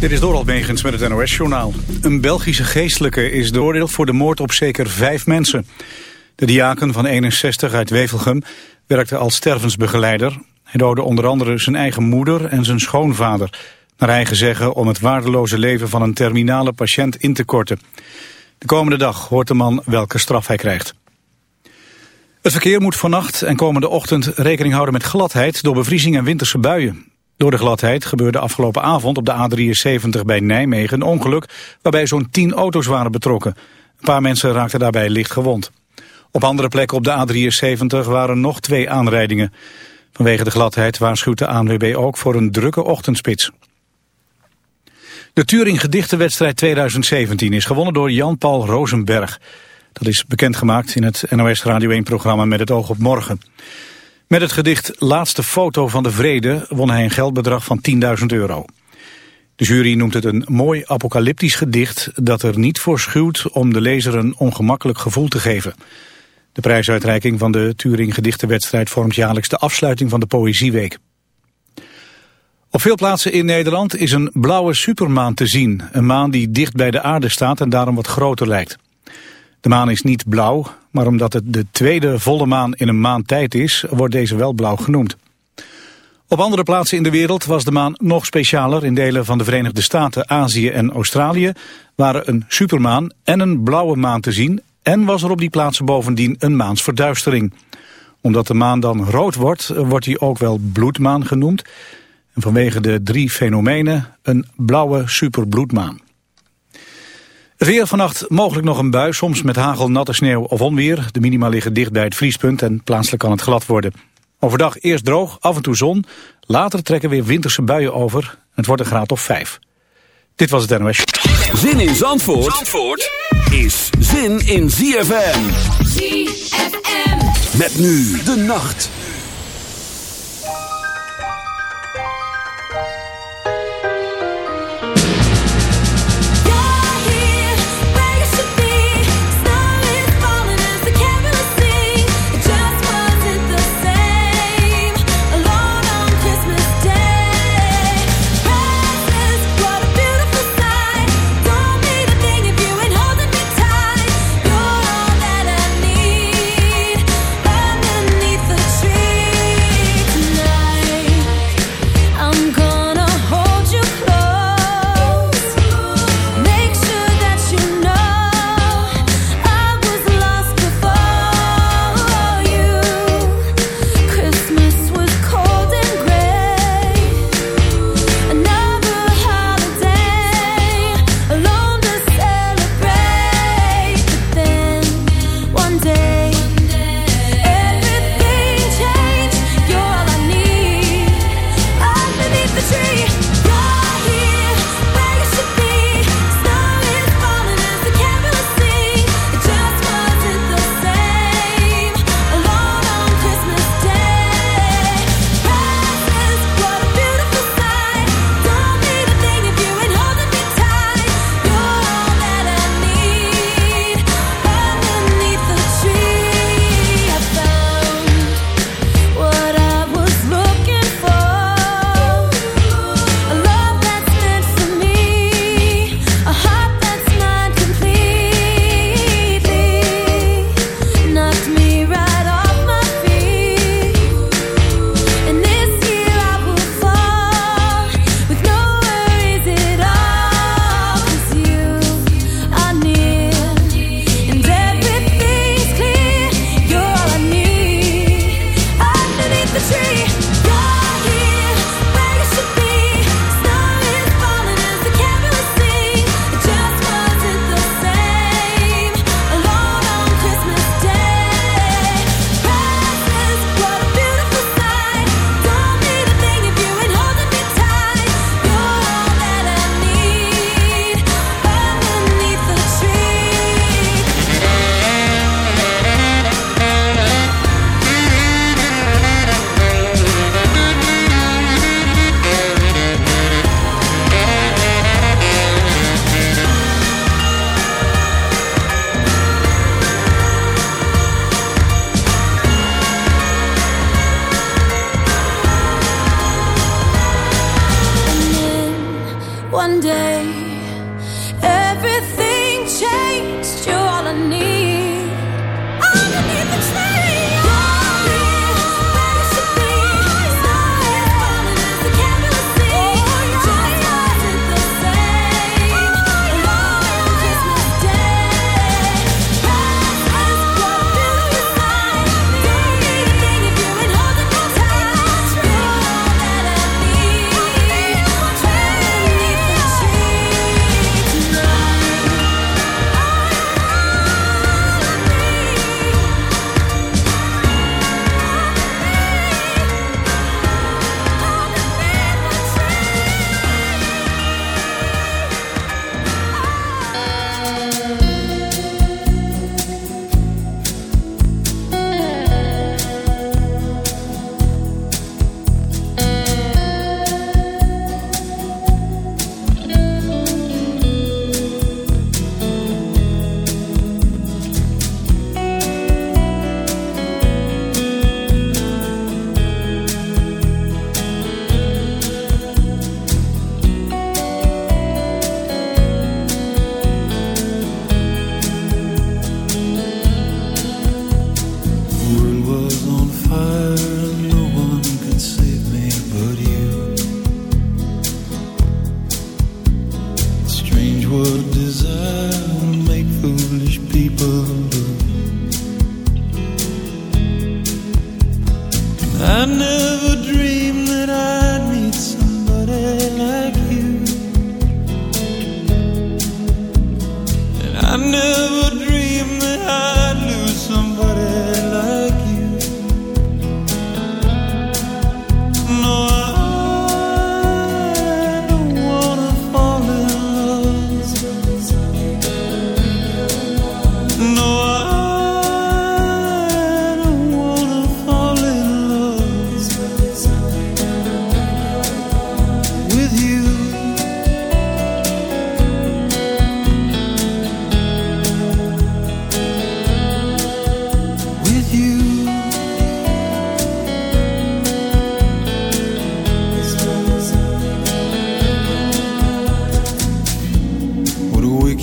Dit is Dorald Megens met het NOS-journaal. Een Belgische geestelijke is veroordeeld voor de moord op zeker vijf mensen. De diaken van 61 uit Wevelgem werkte als stervensbegeleider. Hij doodde onder andere zijn eigen moeder en zijn schoonvader. Naar eigen zeggen om het waardeloze leven van een terminale patiënt in te korten. De komende dag hoort de man welke straf hij krijgt. Het verkeer moet vannacht en komende ochtend rekening houden met gladheid door bevriezing en winterse buien. Door de gladheid gebeurde afgelopen avond op de A73 bij Nijmegen een ongeluk waarbij zo'n 10 auto's waren betrokken. Een paar mensen raakten daarbij licht gewond. Op andere plekken op de A73 waren nog twee aanrijdingen. Vanwege de gladheid waarschuwt de ANWB ook voor een drukke ochtendspits. De Turing Gedichtenwedstrijd 2017 is gewonnen door Jan-Paul Rosenberg. Dat is bekendgemaakt in het NOS Radio 1-programma Met het oog op morgen. Met het gedicht Laatste foto van de vrede won hij een geldbedrag van 10.000 euro. De jury noemt het een mooi apocalyptisch gedicht dat er niet voor schuwt om de lezer een ongemakkelijk gevoel te geven. De prijsuitreiking van de Turing Gedichtenwedstrijd vormt jaarlijks de afsluiting van de Poëzieweek. Op veel plaatsen in Nederland is een blauwe supermaan te zien. Een maan die dicht bij de aarde staat en daarom wat groter lijkt. De maan is niet blauw, maar omdat het de tweede volle maan in een maand tijd is, wordt deze wel blauw genoemd. Op andere plaatsen in de wereld was de maan nog specialer. In delen van de Verenigde Staten, Azië en Australië waren een supermaan en een blauwe maan te zien. En was er op die plaatsen bovendien een maansverduistering. Omdat de maan dan rood wordt, wordt hij ook wel bloedmaan genoemd. En vanwege de drie fenomenen een blauwe superbloedmaan. Het weer vannacht mogelijk nog een bui, soms met hagel, natte sneeuw of onweer. De minima liggen dicht bij het vriespunt en plaatselijk kan het glad worden. Overdag eerst droog, af en toe zon. Later trekken weer winterse buien over. Het wordt een graad of vijf. Dit was het NOS. Zin in Zandvoort, Zandvoort is zin in ZFM. ZFM. Met nu de nacht.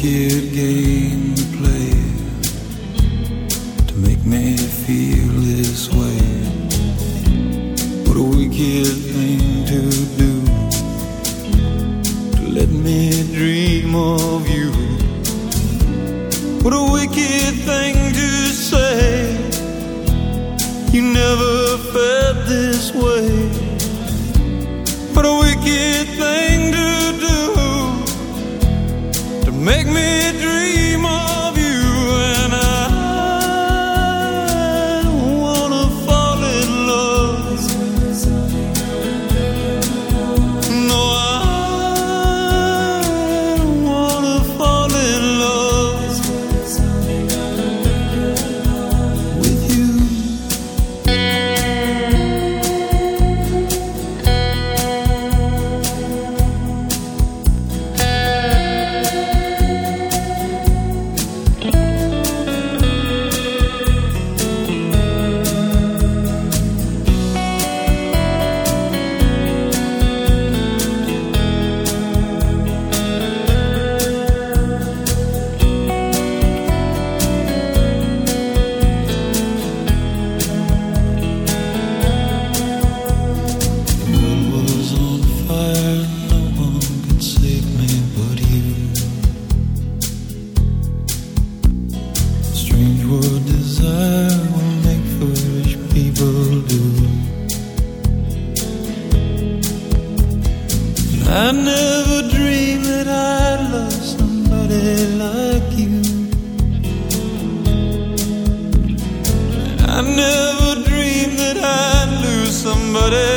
you. I never dreamed that I'd lose somebody.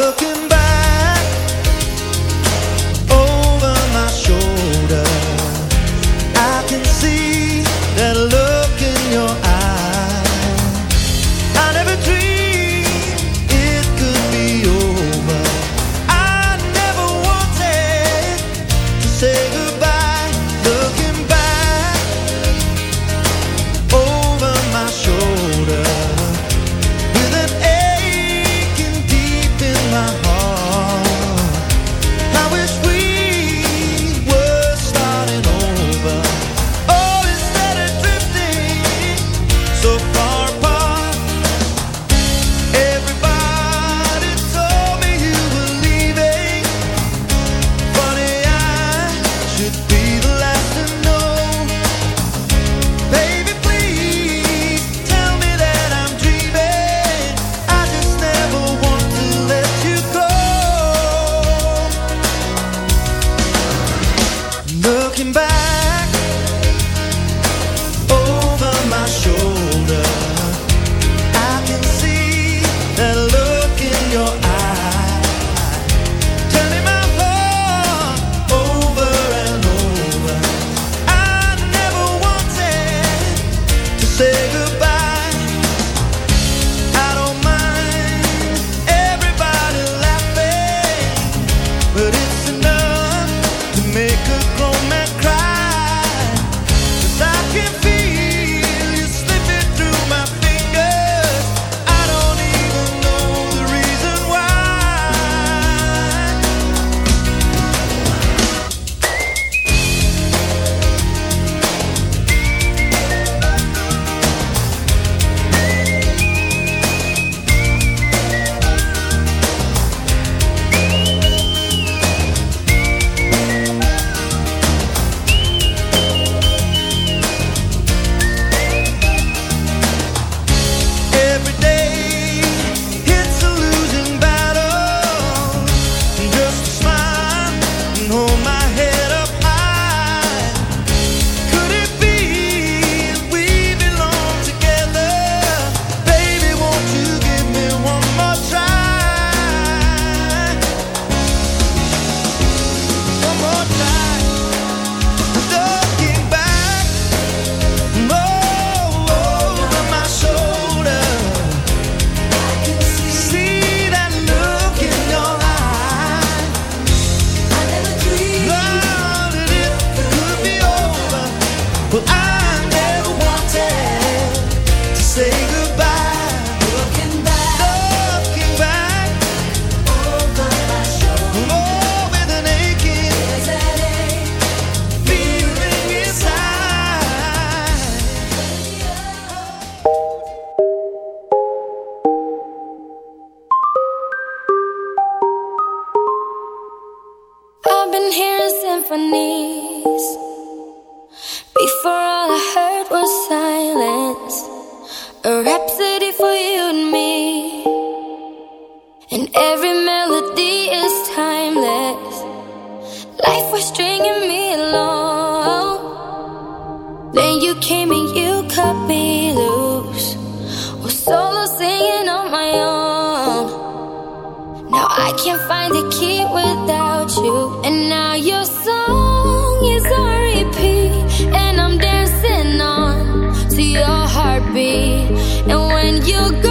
heartbeat. And when you go.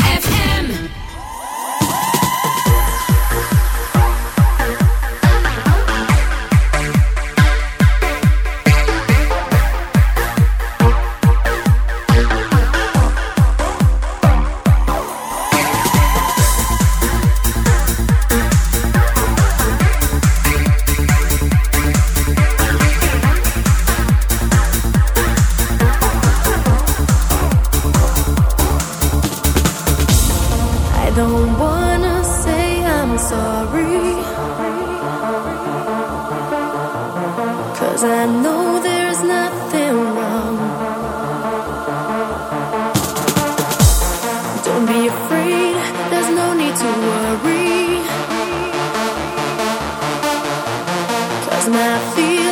I feel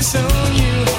disown you.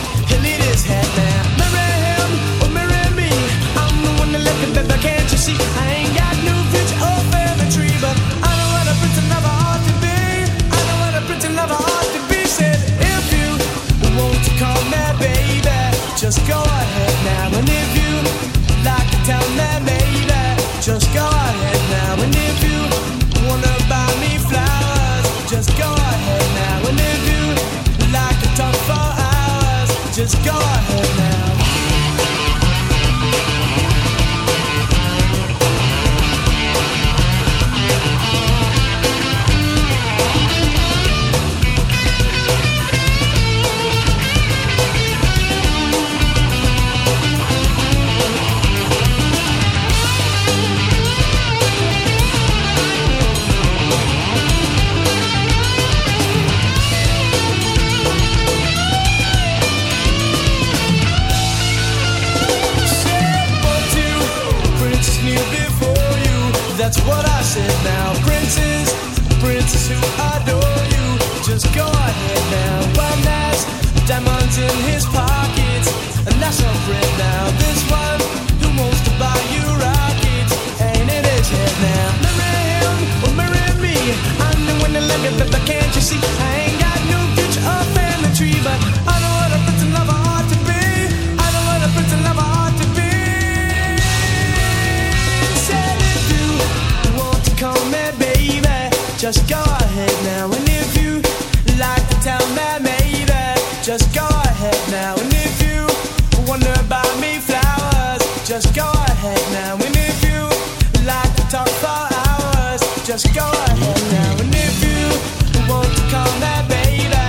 ahead now. And if you want to buy me, flowers, just go ahead now. And if you like to talk for hours, just go ahead now. And if you want to call me baby.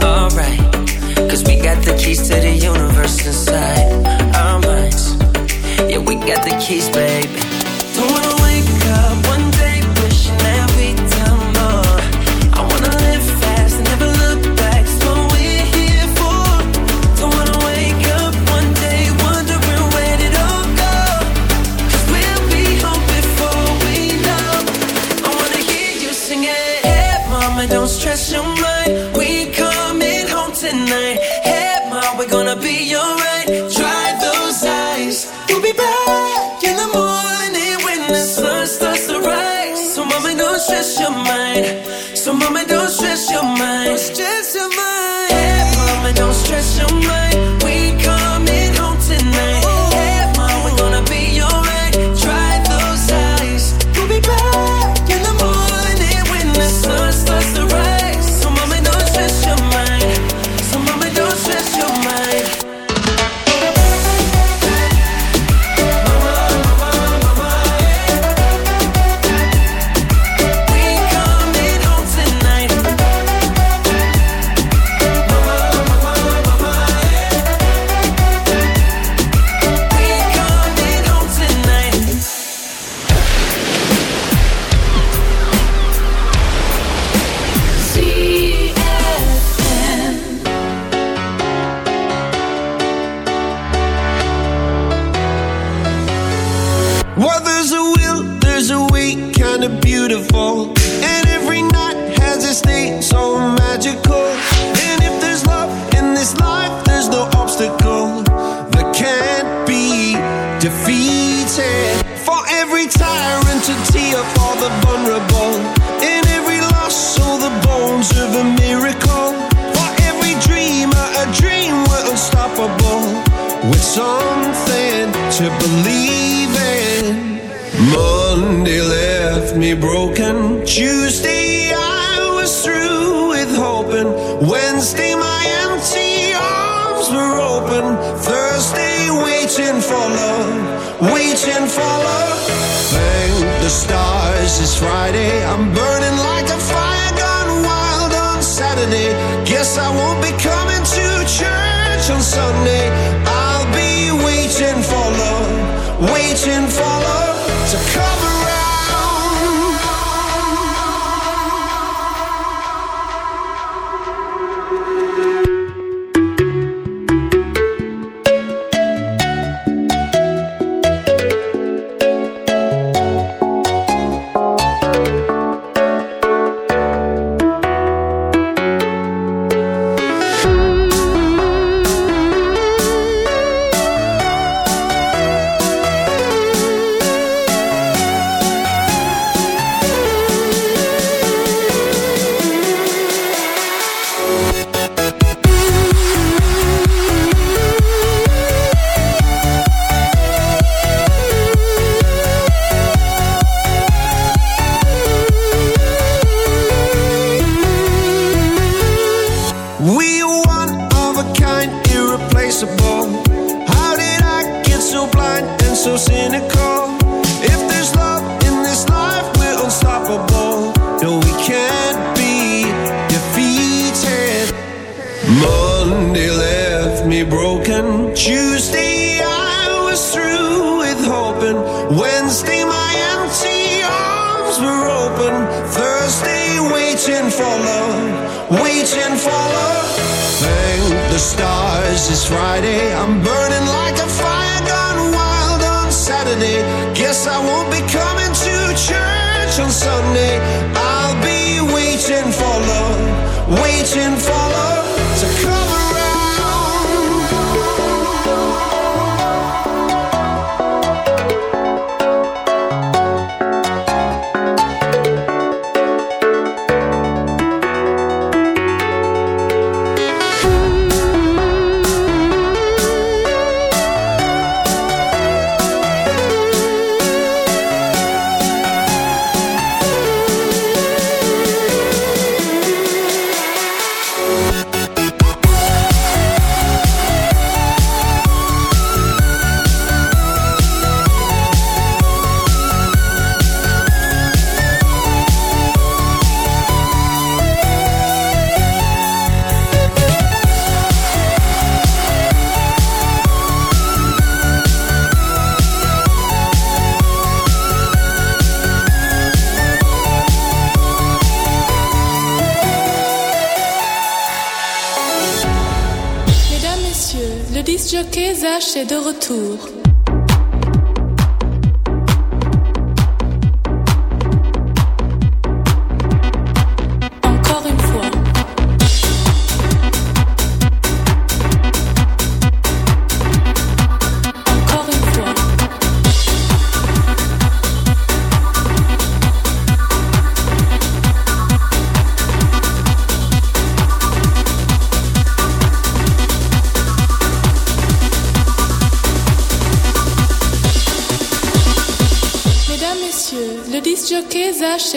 de retour.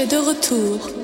De retour.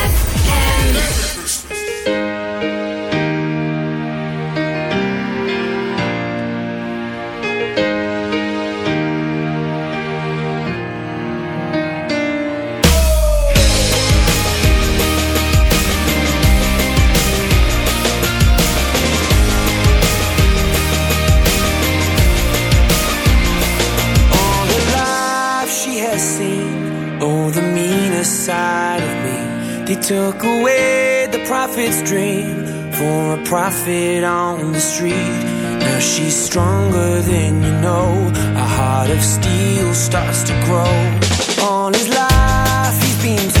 took away the prophet's dream for a prophet on the street. Now she's stronger than you know. A heart of steel starts to grow. All his life, he's been.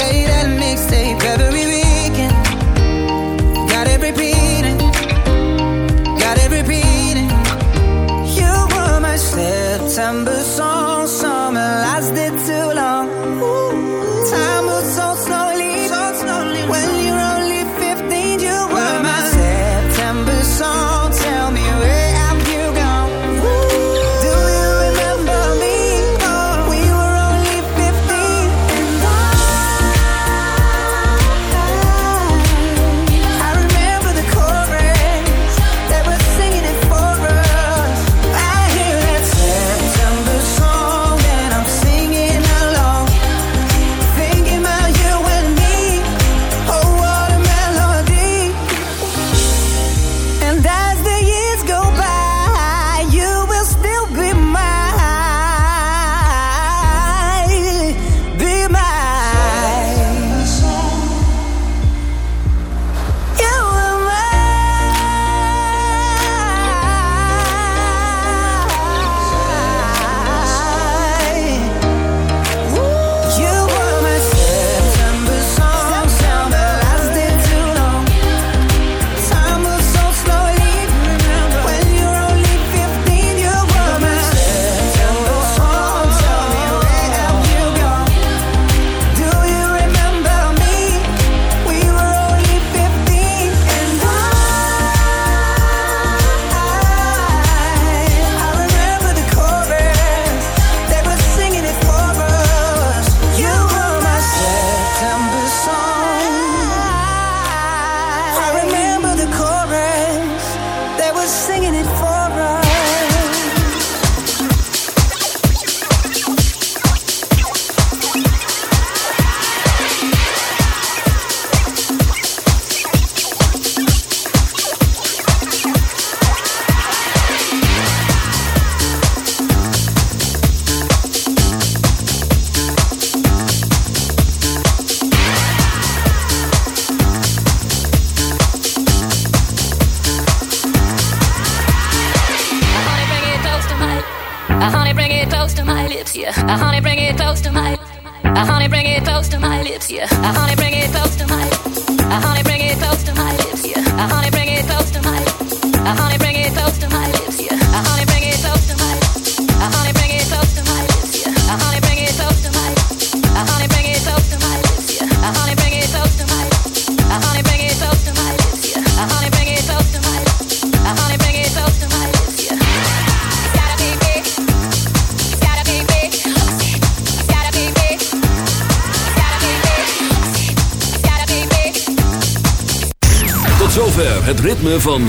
September song.